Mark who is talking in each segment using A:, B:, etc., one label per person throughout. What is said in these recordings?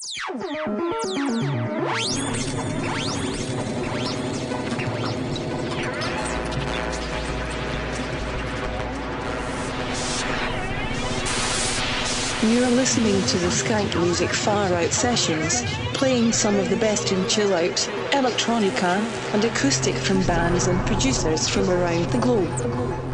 A: You are listening to the Skankmuzik Far Out Sessions, playing some of the best in chill out, electronica, and acoustic from bands and producers from around the globe.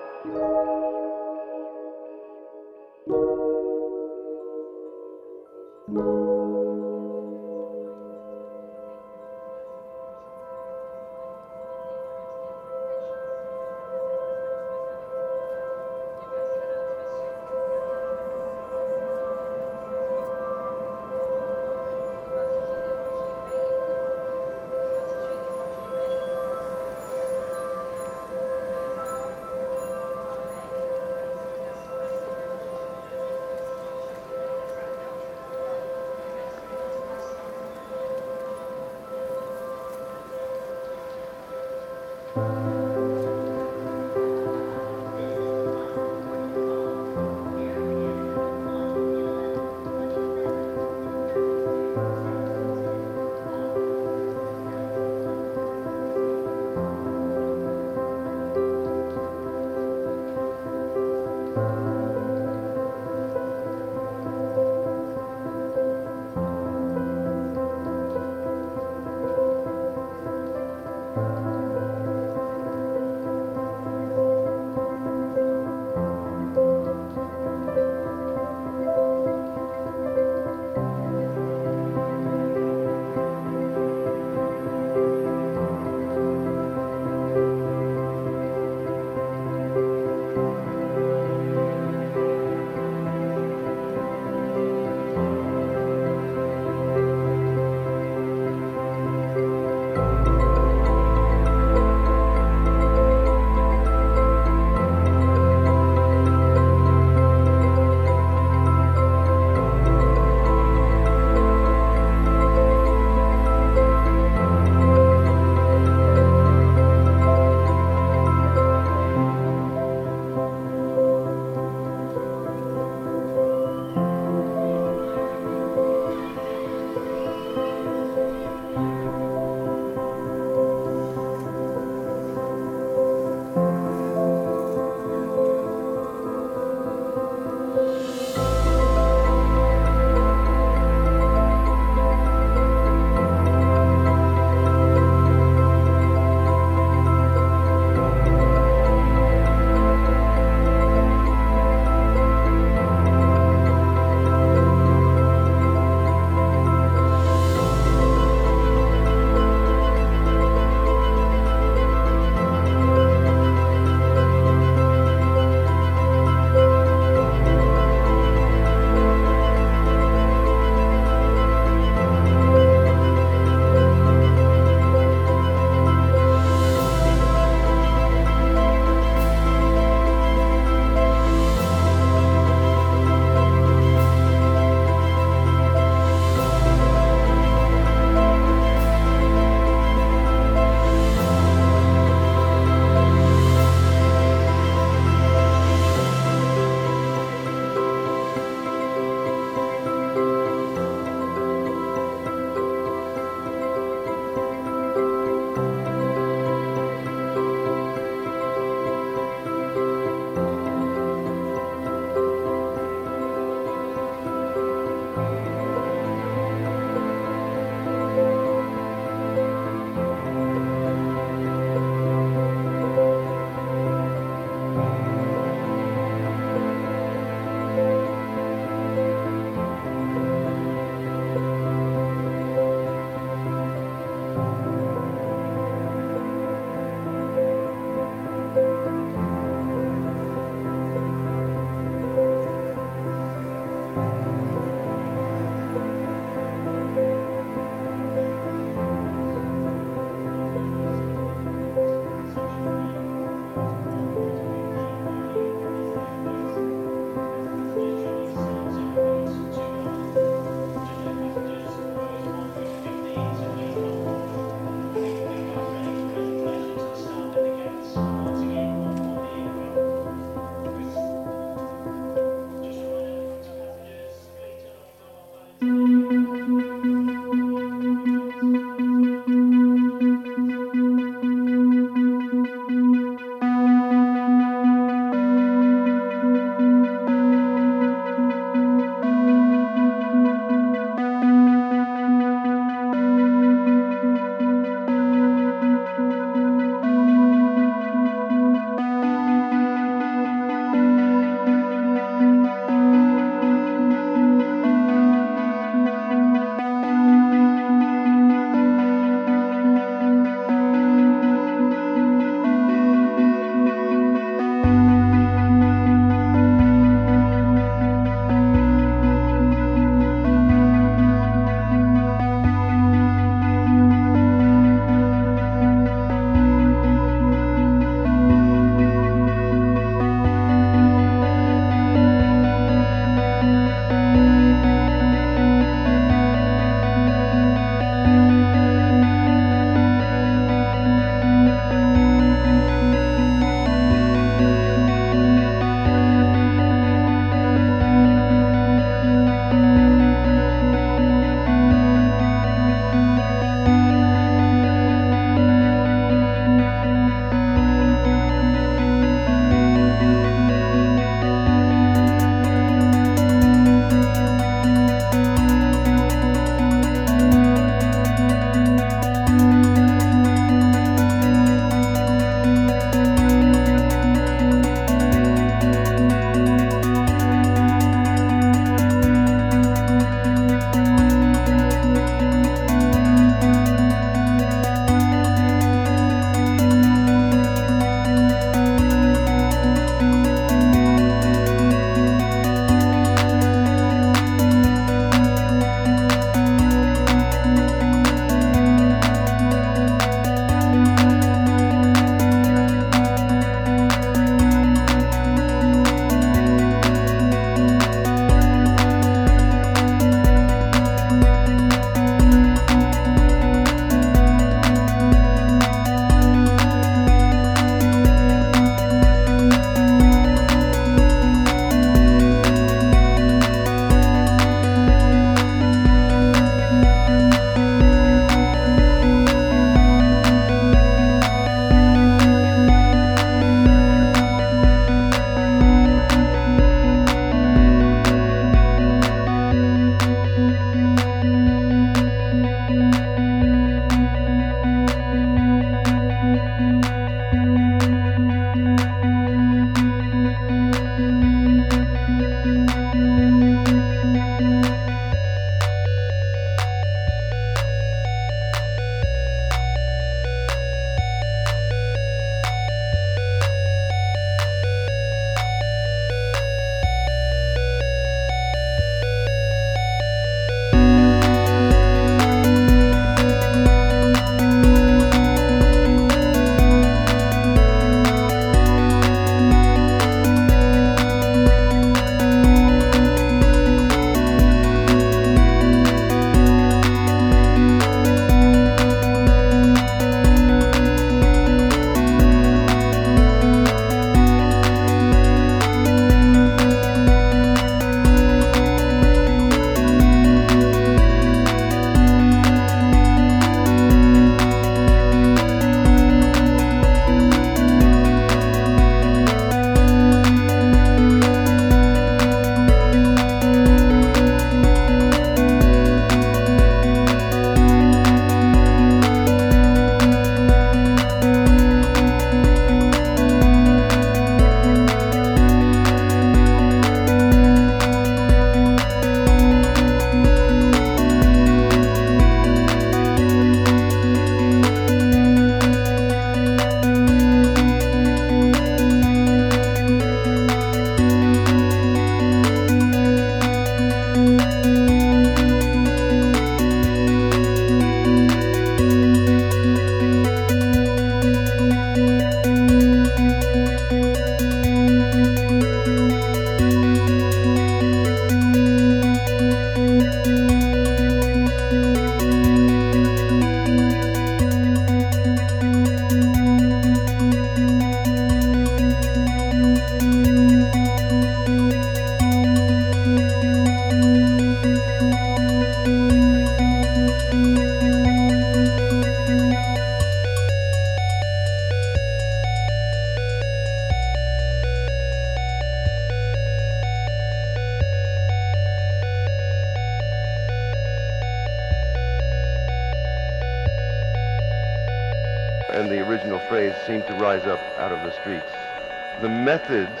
B: The methods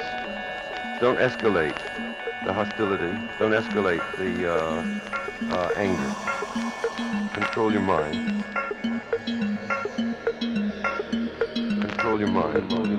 B: don't escalate the hostility, don't escalate the uh, uh, anger. Control your mind. Control your mind.